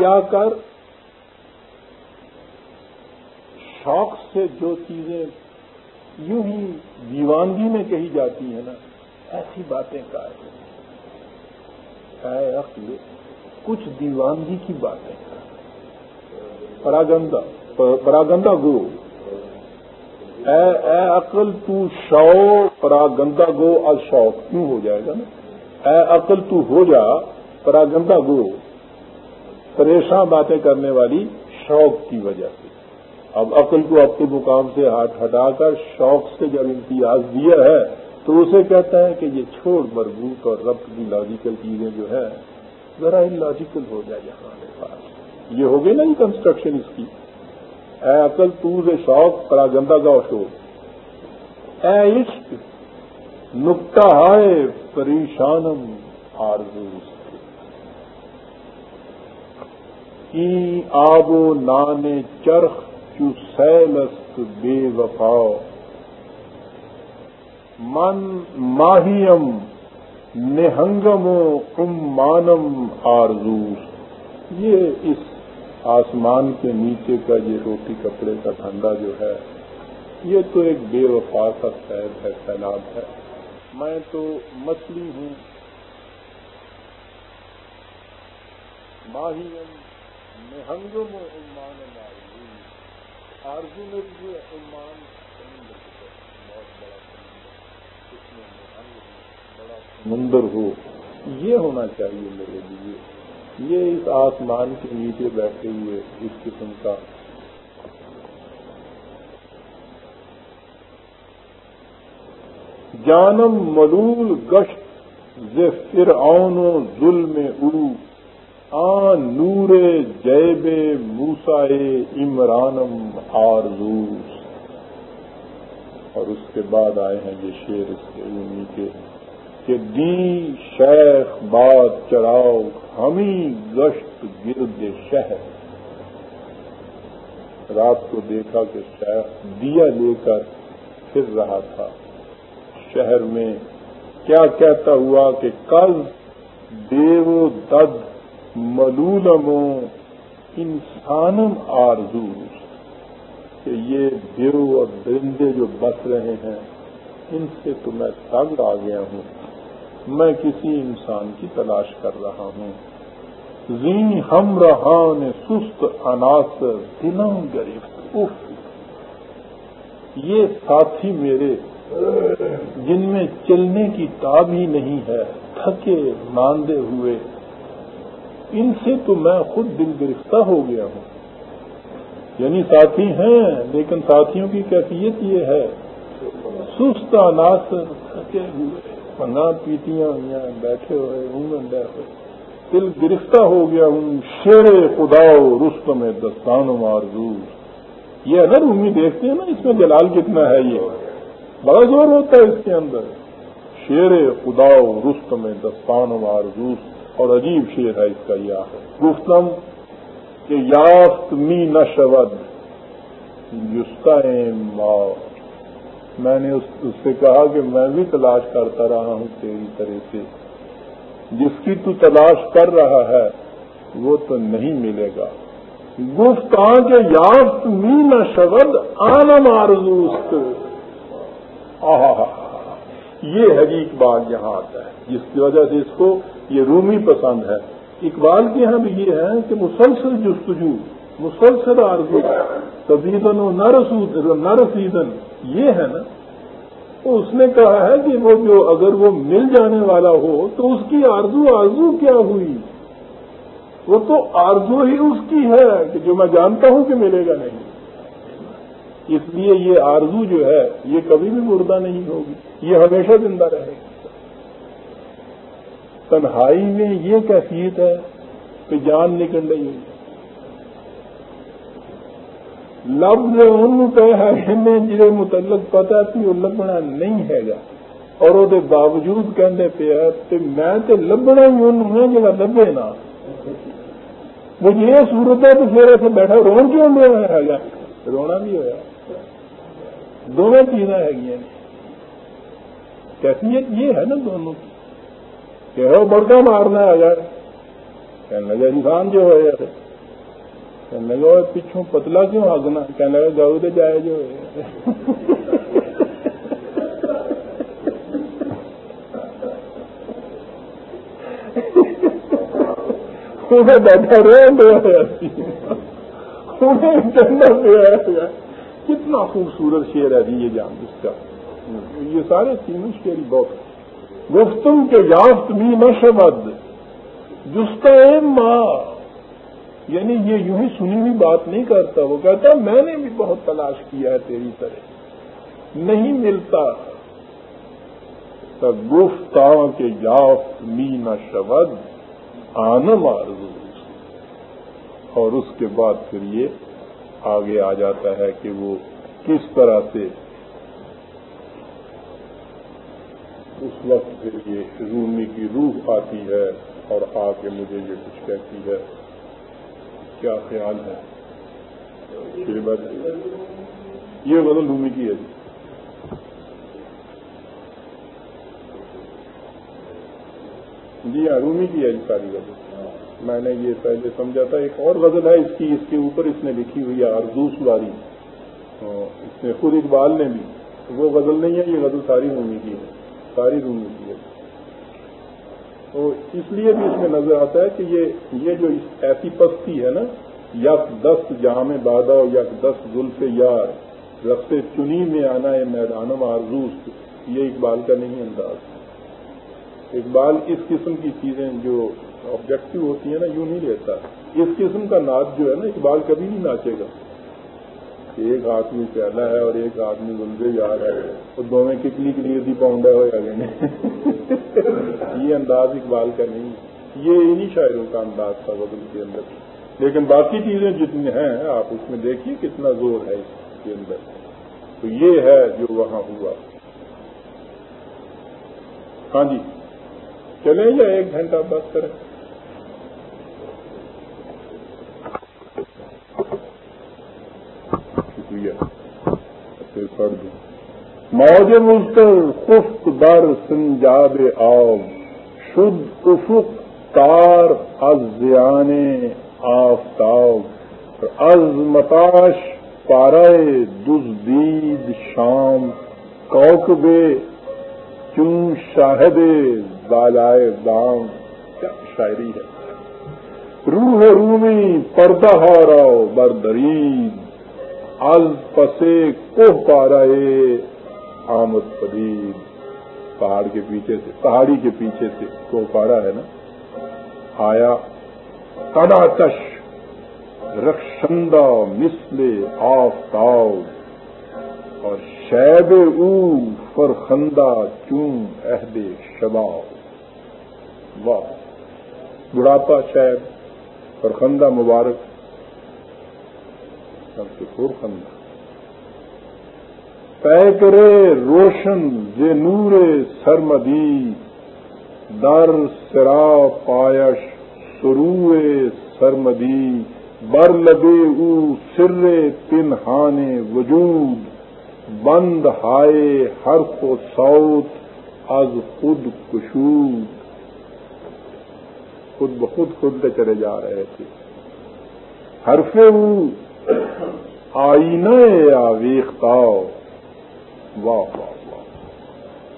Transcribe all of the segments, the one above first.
کیا کر؟ شوق سے جو چیزیں یوں ہی دیوانگی میں کہی جاتی ہیں نا، ایسی باتیں کا عقل، کچھ دیوانگی کی باتیں پراگندا پراگندا گو۔ اے اے عقل، تو شوق پراگندا گو شوق کیوں ہو جائے گا نا؟ اے عقل، تو ہو جا پراگندا گو۔ پریشان باتیں کرنے والی شوق کی وجہ سے۔ اب عقل کو اپنے مقام سے ہاتھ ہٹا کر شوق سے جب امتیاز دیا ہے، تو اسے کہتا ہے کہ یہ چھوڑ مربوط اور ربط کی لاجیکل چیزیں جو ہے ذرا ان لاجیکل ہو جائے یہاں پاس یہ ہوگی نا کنسٹرکشن اس کی۔ اے عقل، تو سے شوق پراگندہ کا شوق اے عشق نکتا ہائے، پریشانم، آرزو آب و نان چرخ چو سیلست بے وفا. من ماہیم، نہنگم و مانم آرزوس یہ اس آسمان کے نیچے کا یہ روٹی کپڑے کا دھندا جو ہے، یہ تو ایک بے وفا کا سیر ہے، سیلاب ہے. میں تو مچھلی ہوں۔ ماہیم نہنگم و مانم آرزو آرزو میں بھی عمان سمندر بہت بڑا سمندر اس میں نہنگ بڑا سمندر ہو۔ یہ ہونا چاہیے میرے لیے۔ یہ اس آسمان کے نیچے بیٹھے ہوئے اس قسم کا۔ جانم ملول گشت فرعون و ظلم او آ نور جیب موسائے عمرانم آرزوس اور اس کے بعد آئے ہیں یہ شیر اس کے انہیں کے کہ دی شیخ باد چراؤ ہمیں گشت گرد شہر۔ رات کو دیکھا کہ شیخ دیا لے کر پھر رہا تھا۔ شہر میں کیا کہتا ہوا کہ کل دیو دد ملولموں، انسانم آرزو، کہ یہ دیو اور درندے جو بس رہے ہیں، ان سے تو میں تنگ آ گیا ہوں۔ میں کسی انسان کی تلاش کر رہا ہوں۔ زی ہم رہان سست عناصر دنوں گرفت۔ اف یہ ساتھی میرے، جن میں چلنے کی تاب ہی نہیں ہے، تھکے، ماندے ہوئے۔ ان سے تو میں خود دل گرفتہ ہو گیا ہوں۔ یعنی ساتھی ہیں، لیکن ساتھیوں کی کیفیت یہ ہے۔ سست عناصر تھکے ہوئے پنگا پیتیاں ہوئی بیٹھے ہوئے ہوئے۔ دل گرفتہ ہو گیا ہوں شیر خدا رست میں دستان و مارزوس یہ اگر رومی دیکھتے ہیں نا، اس میں جلال کتنا ہے یہ۔ بڑا زور ہوتا ہے اس کے اندر۔ شیر خدا رست میں دستان و مارزوس اور عجیب شیر ہے اس کا یہ گفتم کہ یافت می نشود یوستا میں نے اس سے کہا کہ میں بھی تلاش کرتا رہا ہوں تیری طرح سے۔ جس کی تو تلاش کر رہا ہے، وہ تو نہیں ملے گا۔ گفت کے یافت مین شبد آنم آرزوست آہا یہ ہے اقبال یہاں آتا ہے۔ جس کی وجہ سے اس کو یہ رومی پسند ہے۔ اقبال کے یہاں بھی یہ ہے کہ مسلسل جستجو، مسلسل آرزو تبیدن و نہ رسیدن یہ ہے نا۔ تو اس نے کہا ہے کہ وہ جو اگر وہ مل جانے والا ہو تو اس کی آرزو آرزو کیا ہوئی؟ وہ تو آرزو ہی اس کی ہے کہ جو میں جانتا ہوں کہ ملے گا نہیں۔ اس لیے یہ آرزو جو ہے، یہ کبھی بھی مردہ نہیں ہوگی، یہ ہمیشہ زندہ رہے گی تنہائی میں یہ کیفیت ہے کہ جان نکل رہی ہے۔ لفظ ان پہ ہے جی متعلق پتا کہ وہ لبنا نہیں ہے گا۔ اور وہ باوجود کہنے پہ ہے میں تو لبنا ہی ان ہوں جا لبے نا۔ مجھے یہ صورت ہے تو پھر ایسے بیٹھا رون کیوں دیا ہے گا؟ رونا بھی ہوا۔ دونوں چیزیں ہے کیفیت یہ ہے نا دونوں کی۔ کہ ہو بڑکا مارنا ہے۔ گا کہنے لگا انسان جو ہے کہنے لگا پچھوں پتلا کیوں ہاگنا کہنے لگا گاؤ دے جائے جو بیٹھا رہے کتنا خوبصورت شعر ہے جی یہ جان، اس کا۔ یہ سارے تینوں شعری بہت گفتم کے یافت بھی نشبد جستا ماں. یعنی یہ یوں ہی سنی ہوئی بات نہیں کرتا. وہ کہتا میں نے بھی بہت تلاش کیا ہے تیری طرح. نہیں ملتا. گفتا کے یافت می نہ شبد آنم آرزو اور اس کے بعد پھر یہ آگے آ جاتا ہے کہ وہ کس طرح سے اس وقت پھر یہ رومی کی روح آتی ہے اور آ کے مجھے یہ کچھ کہتی ہے۔ کیا خیال ہے؟ یہ غزل رومی کی ہے۔ جی جی ہاں رومی کی ہے جی ساری غزل۔ میں نے یہ پہلے سمجھا تھا، ایک اور غزل ہے اس کی، اس کے اوپر اس نے لکھی ہوئی ہے ارزوس باری ہاں، اس نے خود اقبال نے بھی، وہ غزل نہیں ہے، یہ غزل ساری رومی کی ہے۔ ساری رومی کی ہے۔ تو اس لیے بھی اس میں نظر آتا ہے کہ یہ یہ جو ایسی پستی ہے نا، یک دست جام بادا یک دست زلف یار، رقص چنی میں آنا ہے میدانم آرزوس یہ اقبال کا نہیں انداز۔ اقبال اس قسم کی چیزیں جو آبجیکٹو ہوتی ہیں نا، یوں نہیں لیتا۔ اس قسم کا ناچ جو ہے نا، اقبال کبھی نہیں ناچے گا۔ ایک آدمی پیدا ہے اور ایک آدمی گلزے جا رہا ہے۔ وہ دونوں کتنی کلیئر پاؤنڈا ہو گئے یہ انداز اقبال کا نہیں یہ انہی شاعروں کا انداز تھا بدل کے اندر۔ لیکن باقی چیزیں جتنی ہیں، آپ اس میں دیکھیے کتنا زور ہے اس کے اندر۔ تو یہ ہے جو وہاں ہوا۔ ہاں جی۔ چلیں یا ایک گھنٹہ بات کریں شکریہ پھر پڑھ دوں موج مستر خفت در سنجاب آب شد افق تار از زیان آفتاب، از متاش پارے دزدید شام کوکب چون شاہد بالائے دام۔ کیا شاعری ہے۔ روح رومی پردہ ہارا بردرید از پسے کوہ پارائے آمد پدید پہاڑ کے پیچھے سے، پہاڑی کے پیچھے سے، تو پاڑا ہے نا؟ آیا کڑا تش رخشندہ مسل آفتاب، اور شیب او فرخندہ چون عہد شبا واہ، بڑھاپا شیب، فرخندہ مبارک، سب سے خندہ کرے روشن ز نور سرمدی، در سرا پایش سرو سرمدی، بر لبے او سر پنہان وجود، بند ہائے ہر کو سوت از خود کشود۔ خود بخود خود چلے جا رہے تھے۔ حرف آئینہ یا ویختاؤ واہ واہ واہ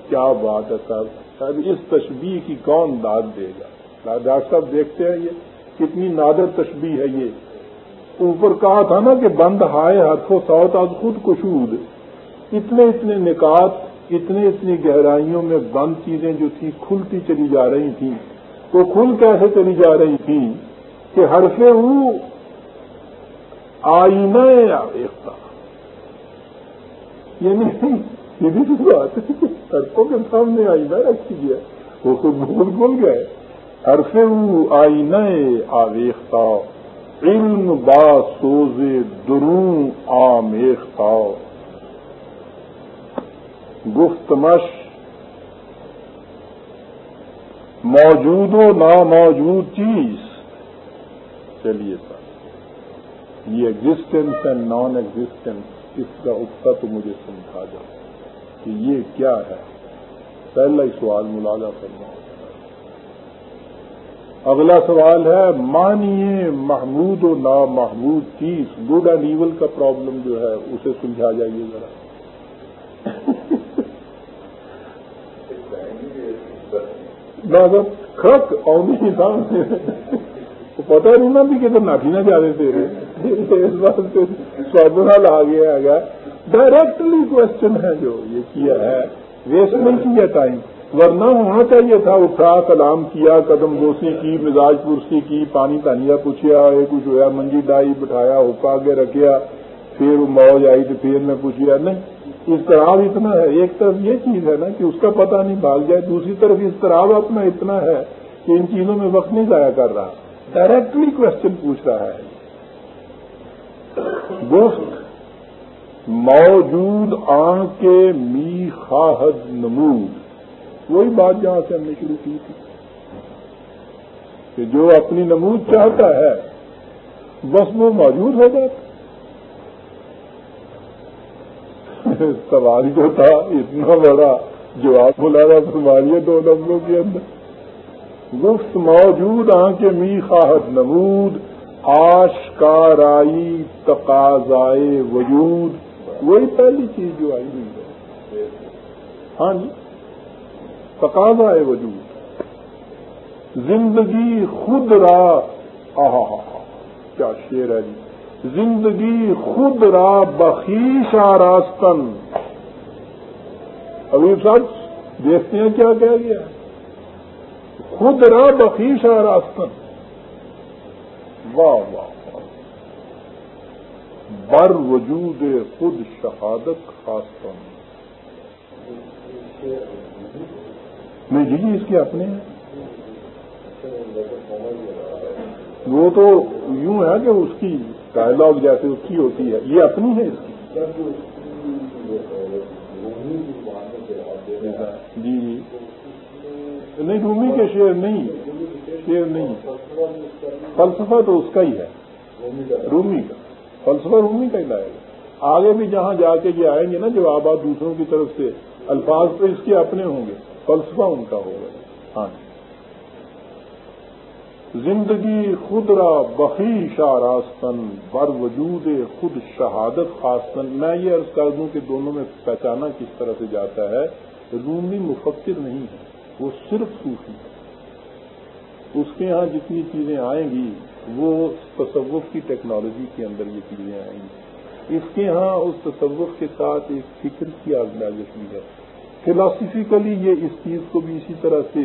کیا بات ہے صاحب؟ اس تشبیح کی کون داد دے گا؟ ڈاکٹر صاحب دیکھتے ہیں یہ کتنی نادر تشبیح ہے یہ۔ اوپر کہا تھا نا کہ بند ہائے ہاتھوں سوت آج خود کشود۔ اتنے اتنے نکات، اتنے اتنی گہرائیوں میں بند چیزیں جو تھی کھلتی چلی جا رہی تھیں۔ وہ کھل کیسے چلی جا رہی تھیں؟ کہ ہر سے آئینہ ایک تھا یعنی سیدھی سی بات سڑکوں کے سامنے آئینہ رکھی گیا وہ خود بھول بھول گئے عرصے آئینہ آویختا علم با سوز درون آمیختا گفتمش موجود و ناموجود چیز چلیے سر یہ ایگزٹینس اینڈ نان ایگزٹینس اس کا اکتا تو مجھے سمجھا جا کہ یہ کیا ہے؟ پہلا ہی سوال ملازہ کرنا اگلا سوال ہے مانیے محمود و نا محمود چیز گڈ اینڈ ایول کا پرابلم جو ہے، اسے سلجھا جائیے ذرا۔ کھڑک آؤں پتا نہیں نا بھی کہ ناٹھی نہ جا رہے تھے۔ اس بات سے آ گیا ہے۔ ڈائریکٹلی کوشچن ہے جو یہ کیا ہے ویسٹ نہیں کیا ٹائم ورنہ ہونا چاہیے تھا اٹھا کلام کیا، قدم بوسی کی، مزاج پرسی کی، پانی تانیا پوچھیا کچھ ہوا منجی ڈائی بٹھایا حکا آگے رکھیا، پھر موج آئی تو پھر میں پوچھیا، نہیں، اس طرح اتنا ہے، ایک طرف یہ چیز ہے نا کہ اس کا پتہ نہیں بھاگ جائے، دوسری طرف اس طرح اپنا اتنا ہے کہ ان چیزوں میں وقت نہیں ضائع کر رہا. ڈائریکٹلی کوشچن پوچھ رہا ہے. دوست موجود آنکھ کے می خواہد نمود۔ وہی بات جہاں سے ہم نے شروع کی تھی کہ جو اپنی نمود چاہتا ہے، بس وہ موجود ہو جاتا۔ سوال جو تھا، اتنا بڑا جواب بلا رہا فرمائیے دو لفظوں کے اندر۔ گفت موجود آنکھ می خواہد نمود، آشکارائی تقاضائے وجود۔ وہی پہلی چیز جو آئی ہوئی ہے۔ ہاں جی۔ تقاضا ہے وجود۔ زندگی خود را۔ آہا کیا شیر ہے جی۔ زندگی خود را بخیش آراستن۔ ابھی سچ دیکھتے ہیں کیا کہہ گیا خود را بخیش آراستن۔ واہ واہ۔ بر وجود خود شہادت خاص نہیں جی جی اس کے اپنے ہیں۔ وہ تو یوں ہے کہ اس کی ڈائلگ جیسے اس کی ہوتی ہے، یہ اپنی ہے اس کی۔ جی جی۔ نہیں، رومی کے شعر نہیں شعر نہیں۔ فلسفہ تو اس کا ہی ہے۔ رومی کا۔ فلسفہ رومی کا ہی لائے گا آگے بھی جہاں جا کے یہ آئیں گے نا جوابات دوسروں کی طرف سے، الفاظ تو اس کے اپنے ہوں گے، فلسفہ ان کا ہوگا۔ ہاں جی۔ زندگی خود را بخیش راستن، بر وجود خود شہادت خاصن میں یہ عرض کر دوں کہ دونوں میں پہچانا کس طرح سے جاتا ہے، رومی مفکر نہیں ہے، وہ صرف صوفی ہے۔ اس کے ہاں جتنی چیزیں آئیں گی وہ تصوف کی ٹیکنالوجی کے اندر یہ چیزیں آئیں گی۔ اس کے ہاں اس تصوف کے ساتھ ایک فکر کی آرگنائزیشن ہے۔ فلاسفیکلی یہ اس چیز کو بھی اسی طرح سے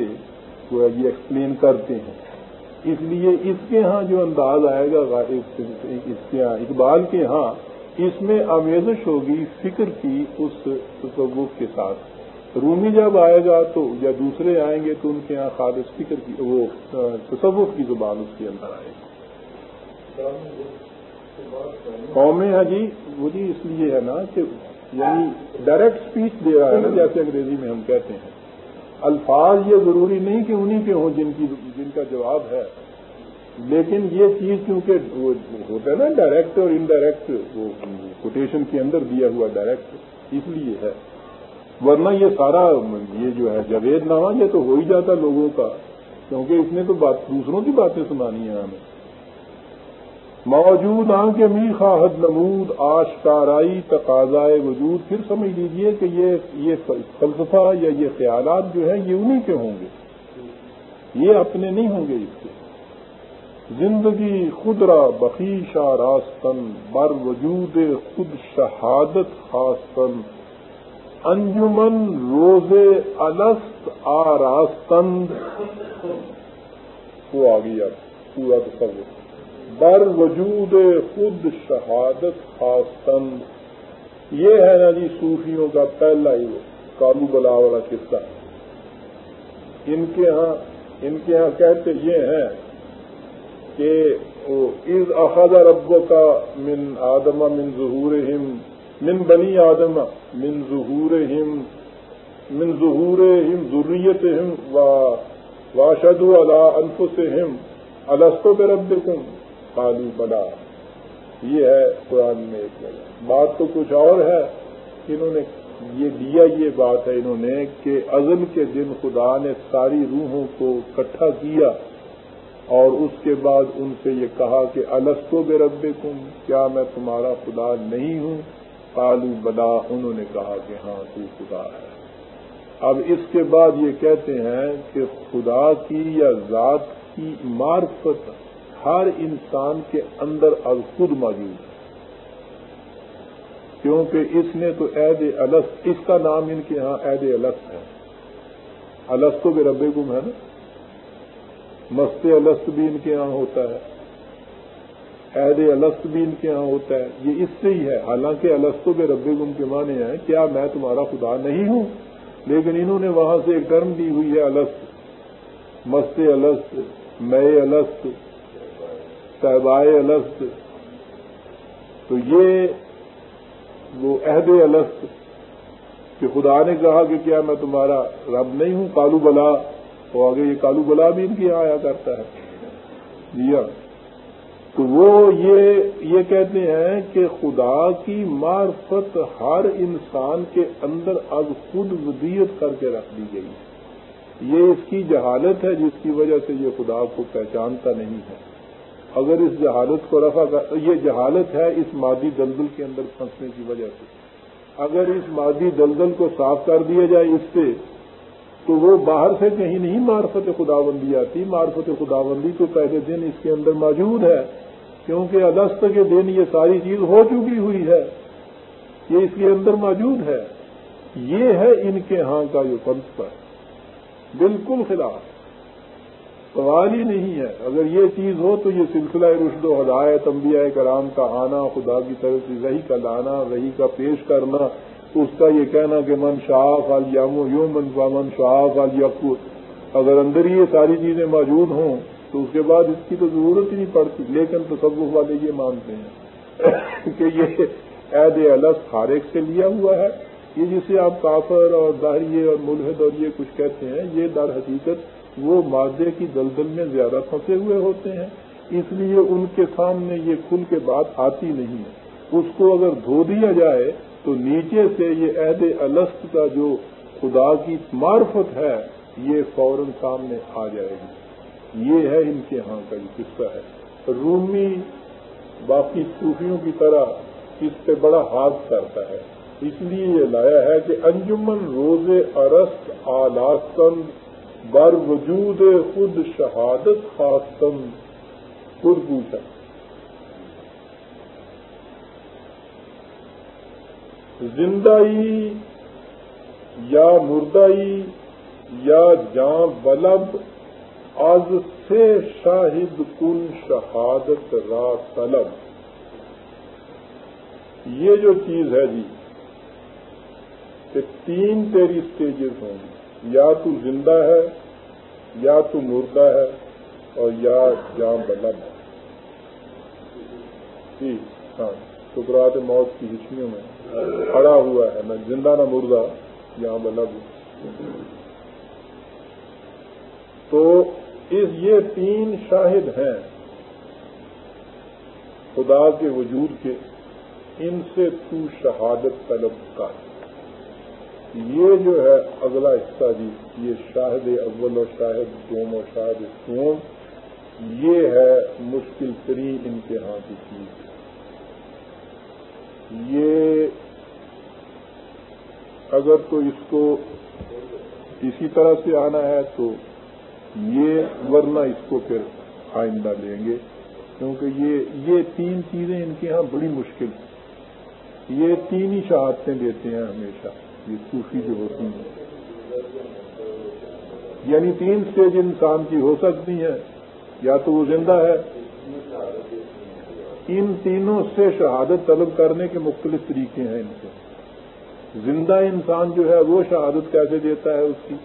یہ ایکسپلین کرتے ہیں۔ اس لیے اس کے ہاں جو انداز آئے گا اس کے ہاں اقبال کے ہاں اس میں آمیزش ہوگی فکر کی اس تصوف کے ساتھ۔ رومی جب آئے گا تو، یا دوسرے آئیں گے تو ان کے ہاں خالص فکر کی وہ، تصوف کی زبان اس کے اندر آئے گی۔ قومیں ہیں جی وہ جی اس لیے ہے نا کہ یعنی ڈائریکٹ اسپیچ دے رہا ہے نا، جیسے انگریزی میں ہم کہتے ہیں۔ الفاظ یہ ضروری نہیں کہ انہیں کے ہوں جن کی، جن کا جواب ہے۔ لیکن یہ چیز کیونکہ ہوتا ہے نا ڈائریکٹ اور انڈائریکٹ وہ کوٹیشن کے اندر دیا ہوا ڈائریکٹ اس لیے ہے۔ ورنہ یہ سارا یہ جو ہے جوید نامہ یہ تو ہو ہی جاتا لوگوں کا۔ کیونکہ اس نے تو بات، دوسروں کی باتیں سنانی ہیں ہمیں موجود آنکھ می خواہد نمود آشکارائی تقاضائے وجود، پھر سمجھ لیجیے کہ یہ یہ فلسفہ یا یہ خیالات جو ہیں، یہ انہی کے ہوں گے۔ یہ اپنے نہیں ہوں گے اس کے۔ زندگی خدرا بخیشہ راستن، بر وجود خود شہادت خاصن انجمن روز الست آراستند وہ آ گیا پورا تصور بر وجود خود شہادت خاصن یہ ہے نا جی صوفیوں کا پہلا ہی کالو بلا والا قصہ۔ ان کے ہاں ان کے ہاں کہتے یہ ہیں کہ از اخذ رب کا من آدم من ظہور ہم من بنی آدم من ظہور ہم من ظہور ہم ضروریت ہم واشد اللہ انفس ہم السطوں پہ رب خالی بنا یہ ہے قرآن میں ایک بات تو کچھ اور ہے۔ انہوں نے یہ دیا یہ بات ہے انہوں نے کہ ازل کے دن خدا نے ساری روحوں کو اکٹھا کیا اور اس کے بعد ان سے یہ کہا کہ السطو بے رب کیا میں تمہارا خدا نہیں ہوں؟ کالو بدا انہوں نے کہا کہ ہاں تو خدا ہے۔ اب اس کے بعد یہ کہتے ہیں کہ خدا کی یا ذات کی معرفت ہر انسان کے اندر اب خود موجود ہے۔ کیونکہ اس نے تو عید الس اس کا نام ان کے ہاں عید الس ہے۔ الس تو رب گم ہے نا؟ مست الست بھی ان کے یہاں ہوتا ہے۔ عید الست بھی ان کے یہاں ہوتا ہے۔ یہ اس سے ہی ہے۔ حالانکہ السطو بے رب گم کے معنی ہیں کیا میں تمہارا خدا نہیں ہوں؟ لیکن انہوں نے وہاں سے ایک ٹرم دی ہوئی ہے الست مست الست مئے الست صحبائے الست۔ تو یہ وہ عہد الست کہ خدا نے کہا کہ کیا میں تمہارا رب نہیں ہوں کالو بلا۔ تو آگے یہ کالو بلا بھی ان کی یہاں آیا کرتا ہے۔ جی ہاں تو وہ یہ یہ کہتے ہیں کہ خدا کی معرفت ہر انسان کے اندر اب خود ودیت کر کے رکھ دی گئی۔ یہ اس کی جہالت ہے جس کی وجہ سے یہ خدا کو پہچانتا نہیں ہے۔ اگر اس جہالت کو رفع کر یہ جہالت ہے اس مادی دلدل کے اندر پھنسنے کی وجہ سے۔ اگر اس مادی دلدل کو صاف کر دیا جائے اس سے تو وہ باہر سے کہیں نہیں معرفت خدا بندی آتی۔ معرفت خدا بندی تو پہلے دن اس کے اندر موجود ہے، کیونکہ الست کے دن یہ ساری چیز ہو چکی ہوئی ہے۔ یہ اس کے اندر موجود ہے۔ یہ ہے ان کے ہاں کا جو فلسفہ بالکل خلاف۔ سوال ہی نہیں ہے۔ اگر یہ چیز ہو تو یہ سلسلہ رشد و ہدایت، انبیاء کرام کا آنا، خدا کی طرف سے رہی کا لانا رہی کا پیش کرنا اس کا یہ کہنا کہ من شاف یامو یوں من من شاف یقوت اگر اندر ہی یہ ساری چیزیں موجود ہوں تو اس کے بعد اس کی تو ضرورت ہی نہیں پڑتی، لیکن تو سب والے یہ مانتے ہیں کہ یہ عید الگ خارق سے لیا ہوا ہے۔ یہ جسے آپ کافر اور داہیے اور ملحد اور یہ کچھ کہتے ہیں، یہ در حقیقت وہ مادے کی دلدل میں زیادہ پھنسے ہوئے ہوتے ہیں، اس لیے ان کے سامنے یہ کھل کے بات آتی نہیں ہے۔ اس کو اگر دھو دیا جائے تو نیچے سے یہ عہد السط کا جو خدا کی معرفت ہے، یہ فوراً سامنے آ جائے گی۔ یہ ہے ان کے ہاں کا جو قصہ ہے۔ رومی باقی صوفیوں کی طرح اس پہ بڑا ہاتھ کرتا ہے۔ اس لیے یہ لایا ہے کہ انجمن روز ارست آلاستن بر وجود خود شہادت خاصم خود پوچھا زندائی یا مردائی یا جاں بلب، از سے شاہد کن شہادت را طلب۔ یہ جو چیز ہے جی کہ تین تیری اسٹیجز ہوں گی۔ یا تو زندہ ہے، یا تو مردہ ہے، اور یا جاں بلب ہے۔ جی ہاں ٹکرات موت کی ہچڑیوں میں۔ کھڑا ہوا ہے نہ زندہ نہ مردہ یہاں بلب ہوں۔ تو اس یہ تین شاہد ہیں خدا کے وجود کے، ان سے تو شہادت طلب کا یہ جو ہے اگلا حصہ جی یہ شاہد اول و شاہد دوم و شاہد سوم یہ ہے مشکل ترین امتحان کی چیز۔ یہ اگر تو اس کو اسی طرح سے آنا ہے تو یہ ورنہ اس کو پھر آئندہ لیں گے، کیونکہ یہ یہ تین چیزیں ان کے ہاں بڑی مشکل ہیں۔ یہ تین ہی شہادتیں دیتے ہیں ہمیشہ۔ یہ صوفی جو ہوتی ہیں۔ یعنی تین سٹیج انسان کی ہو سکتی ہیں، یا تو وہ زندہ ہے۔ ان تینوں سے شہادت طلب کرنے کے مختلف طریقے ہیں ان سے زندہ انسان جو ہے، وہ شہادت کیسے دیتا ہے اس کی؟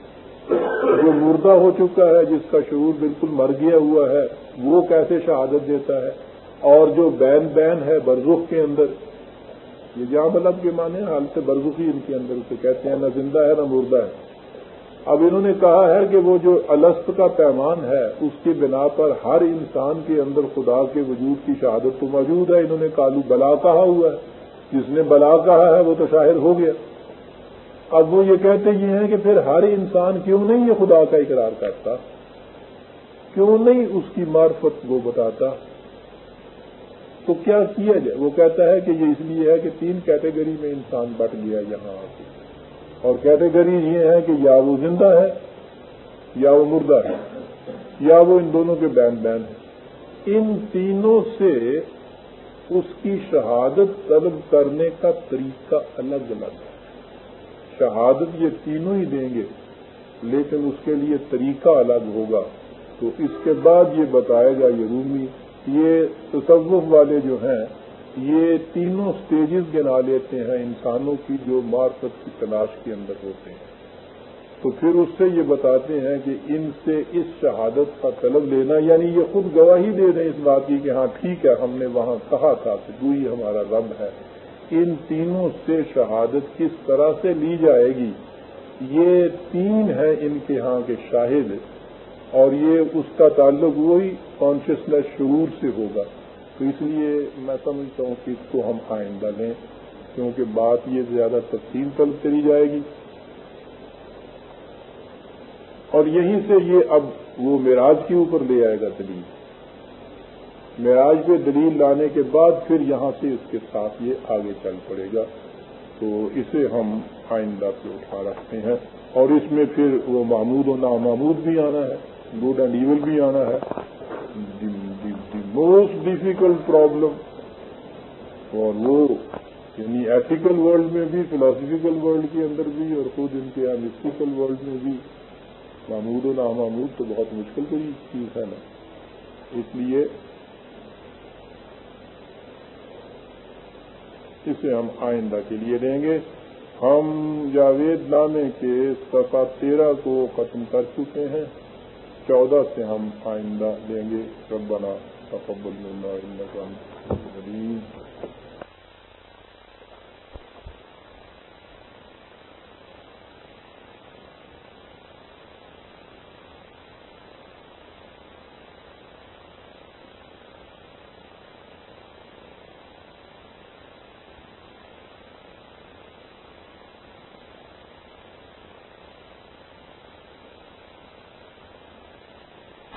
جو مردہ ہو چکا ہے، جس کا شعور بالکل مر گیا ہوا ہے، وہ کیسے شہادت دیتا ہے؟ اور جو بین بین ہے، برزخ کے اندر یہ جہاں مطلب کے معنی حالت برزخی ان کے اندر اسے کہتے ہیں، نہ زندہ ہے، نہ مردہ ہے۔ اب انہوں نے کہا ہے کہ وہ جو السط کا پیمان ہے، اس کی بنا پر ہر انسان کے اندر خدا کے وجود کی شہادت تو موجود ہے۔ انہوں نے کالو بلا کہا ہوا ہے۔ جس نے بلا کہا ہے، وہ تو شاہد ہو گیا۔ اب وہ یہ کہتے یہ ہیں کہ پھر ہر انسان کیوں نہیں یہ خدا کا اقرار کرتا؟ کیوں نہیں اس کی معرفت وہ بتاتا؟ تو کیا کیا جائے؟ وہ کہتا ہے کہ یہ اس لیے ہے کہ تین کیٹیگری میں انسان بٹ گیا یہاں آ کے۔ اور کیٹیگری یہ ہے کہ یا وہ زندہ ہے یا وہ مردہ ہے، یا وہ ان دونوں کے بین بین ہیں ان تینوں سے اس کی شہادت طلب کرنے کا طریقہ الگ الگ ہے۔ شہادت یہ تینوں ہی دیں گے، لیکن اس کے لیے طریقہ الگ ہوگا۔ تو اس کے بعد یہ بتائے گا یہ رومی یہ تصوف والے جو ہیں، یہ تینوں سٹیجز گنا لیتے ہیں انسانوں کی جو مارفت کی تلاش کے اندر ہوتے ہیں۔ تو پھر اس سے یہ بتاتے ہیں کہ ان سے اس شہادت کا طلب لینا یعنی یہ خود گواہی دے دیں اس بات کی کہ ہاں ٹھیک ہے، ہم نے وہاں کہا تھا کہ کوئی ہمارا رب ہے، ان تینوں سے شہادت کس طرح سے لی جائے گی؟ یہ تین ہے ان کے ہاں کے شاہد۔ اور یہ اس کا تعلق وہی کانشیسنیس شعور سے ہوگا۔ تو اس لیے میں سمجھتا ہوں کہ اس کو ہم آئندہ لیں، کیونکہ بات یہ زیادہ تفصیل طلب کری جائے گی۔ اور یہیں سے یہ اب وہ معراج کے اوپر لے آئے گا دلیل۔ معراج پہ دلیل لانے کے بعد پھر یہاں سے اس کے ساتھ یہ آگے چل پڑے گا۔ تو اسے ہم آئندہ پہ اٹھا رکھتے ہیں۔ اور اس میں پھر وہ معمود و نامعمود بھی آنا ہے۔ گڈ اینڈ ایول بھی آنا ہے دی موسٹ ڈیفیکلٹ پرابلم اور وہ یعنی ایتھیکل ورلڈ میں بھی فلاسفیکل ورلڈ کے اندر بھی اور خود ان کے مسٹیکل ورلڈ میں بھی محمود و نامحمود تو بہت مشکل کوئی چیز ہے نا اس لیے اسے ہم آئندہ کے لیے دیں گے ہم جاوید نامے کے سفا تیرہ کو ختم کر چکے ہیں چودہ سے ہم آئندہ دیں گے. ربنا تقبل منا انك انت